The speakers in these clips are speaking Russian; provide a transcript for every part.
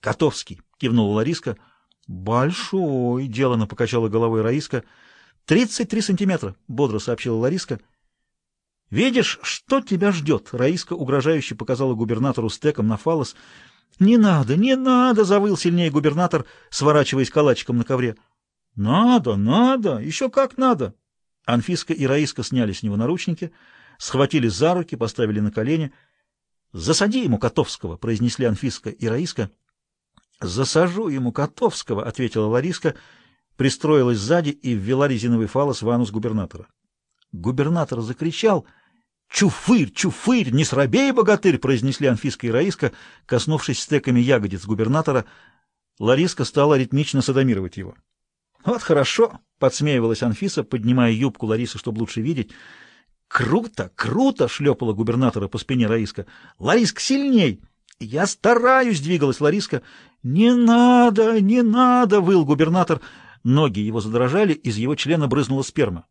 Котовский, кивнула Лариска. Большой, делано покачала головой Раиска. Тридцать три сантиметра, бодро сообщила Лариска. Видишь, что тебя ждет? Раиска угрожающе показала губернатору стеком на фалос. Не надо, не надо, завыл сильнее губернатор, сворачиваясь калачиком на ковре. Надо, надо, еще как надо. Анфиска и Раиска сняли с него наручники, схватили за руки, поставили на колени. «Засади ему Котовского», — произнесли Анфиска и Раиска. «Засажу ему Котовского», — ответила Лариска, пристроилась сзади и ввела резиновый фалос в анус губернатора. Губернатор закричал «Чуфырь, чуфырь, не срабей, богатырь!» — произнесли Анфиска и Раиска, коснувшись стеками ягодиц губернатора. Лариска стала ритмично садомировать его. «Вот хорошо!» — подсмеивалась Анфиса, поднимая юбку Ларисы, чтобы лучше видеть. «Круто, круто!» — шлепала губернатора по спине Раиска. «Лариска, сильней!» «Я стараюсь!» — двигалась Лариска. «Не надо, не надо!» — выл губернатор. Ноги его задрожали, из его члена брызнула сперма.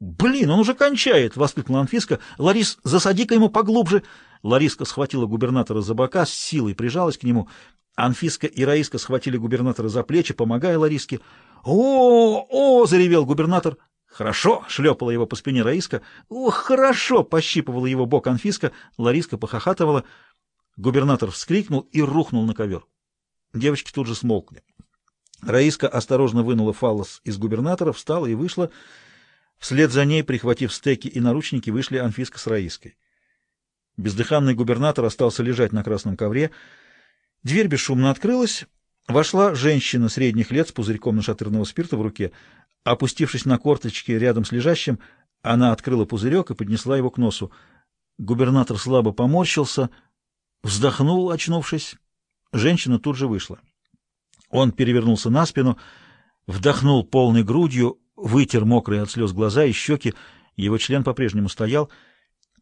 «Блин, он уже кончает!» — воскликнула Анфиска. «Ларис, засади-ка ему поглубже!» Лариска схватила губернатора за бока, с силой прижалась к нему. Анфиска и Раиска схватили губернатора за плечи, помогая Лариске. «О, о!» — заревел губернатор. «Хорошо!» — шлепала его по спине Раиска. «Ох, хорошо!» — пощипывала его бок Анфиска. Лариска похохатывала. Губернатор вскрикнул и рухнул на ковер. Девочки тут же смолкли. Раиска осторожно вынула фаллос из губернатора, встала и вышла. Вслед за ней, прихватив стеки и наручники, вышли Анфиска с Раиской. Бездыханный губернатор остался лежать на красном ковре. Дверь бесшумно открылась. Вошла женщина средних лет с пузырьком нашатырного спирта в руке. Опустившись на корточки рядом с лежащим, она открыла пузырек и поднесла его к носу. Губернатор слабо поморщился, вздохнул, очнувшись. Женщина тут же вышла. Он перевернулся на спину, вдохнул полной грудью, вытер мокрые от слез глаза и щеки. Его член по-прежнему стоял.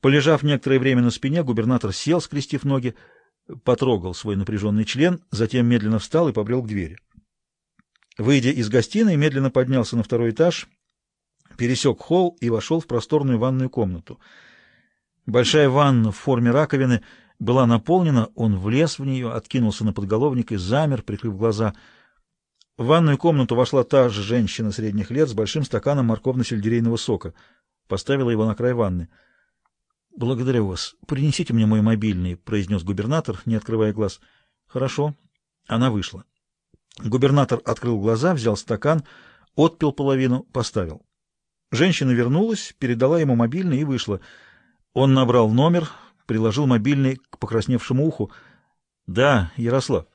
Полежав некоторое время на спине, губернатор сел, скрестив ноги, потрогал свой напряженный член, затем медленно встал и побрел к двери. Выйдя из гостиной, медленно поднялся на второй этаж, пересек холл и вошел в просторную ванную комнату. Большая ванна в форме раковины была наполнена, он влез в нее, откинулся на подголовник и замер, прикрыв глаза — в ванную комнату вошла та же женщина средних лет с большим стаканом морковно-сельдерейного сока. Поставила его на край ванны. — Благодарю вас. Принесите мне мой мобильный, — произнес губернатор, не открывая глаз. — Хорошо. Она вышла. Губернатор открыл глаза, взял стакан, отпил половину, поставил. Женщина вернулась, передала ему мобильный и вышла. Он набрал номер, приложил мобильный к покрасневшему уху. — Да, Ярослав,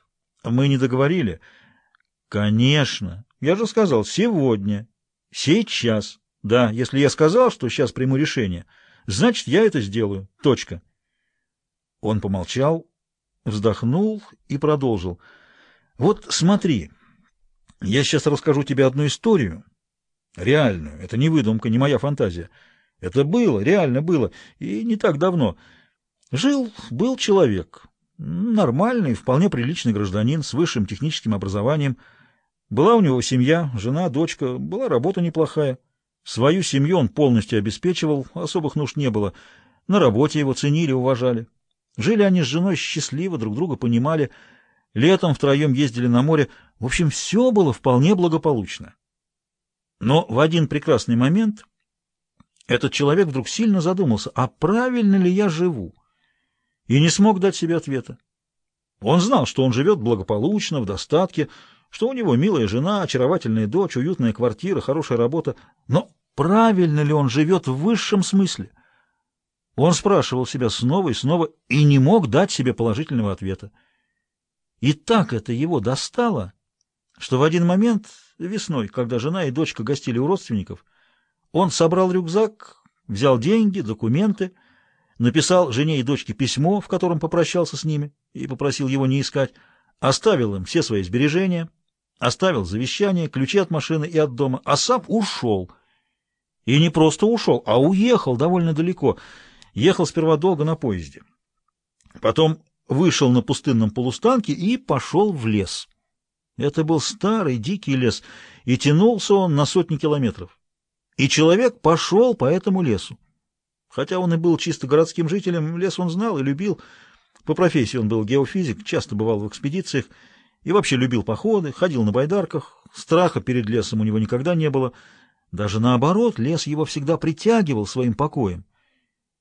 мы не договорили. — Конечно. Я же сказал, сегодня. Сейчас. Да, если я сказал, что сейчас приму решение, значит, я это сделаю. Точка. Он помолчал, вздохнул и продолжил. Вот смотри, я сейчас расскажу тебе одну историю. Реальную. Это не выдумка, не моя фантазия. Это было, реально было. И не так давно. Жил, был человек. Нормальный, вполне приличный гражданин с высшим техническим образованием – была у него семья, жена, дочка, была работа неплохая. Свою семью он полностью обеспечивал, особых нужд не было. На работе его ценили, уважали. Жили они с женой счастливо, друг друга понимали. Летом втроем ездили на море. В общем, все было вполне благополучно. Но в один прекрасный момент этот человек вдруг сильно задумался, а правильно ли я живу? И не смог дать себе ответа. Он знал, что он живет благополучно, в достатке, что у него милая жена, очаровательная дочь, уютная квартира, хорошая работа. Но правильно ли он живет в высшем смысле? Он спрашивал себя снова и снова и не мог дать себе положительного ответа. И так это его достало, что в один момент, весной, когда жена и дочка гостили у родственников, он собрал рюкзак, взял деньги, документы, написал жене и дочке письмо, в котором попрощался с ними и попросил его не искать, оставил им все свои сбережения, оставил завещание, ключи от машины и от дома, а сам ушел. И не просто ушел, а уехал довольно далеко. Ехал сперва долго на поезде. Потом вышел на пустынном полустанке и пошел в лес. Это был старый дикий лес, и тянулся он на сотни километров. И человек пошел по этому лесу. Хотя он и был чисто городским жителем, лес он знал и любил, По профессии он был геофизик, часто бывал в экспедициях и вообще любил походы, ходил на байдарках. Страха перед лесом у него никогда не было. Даже наоборот, лес его всегда притягивал своим покоем.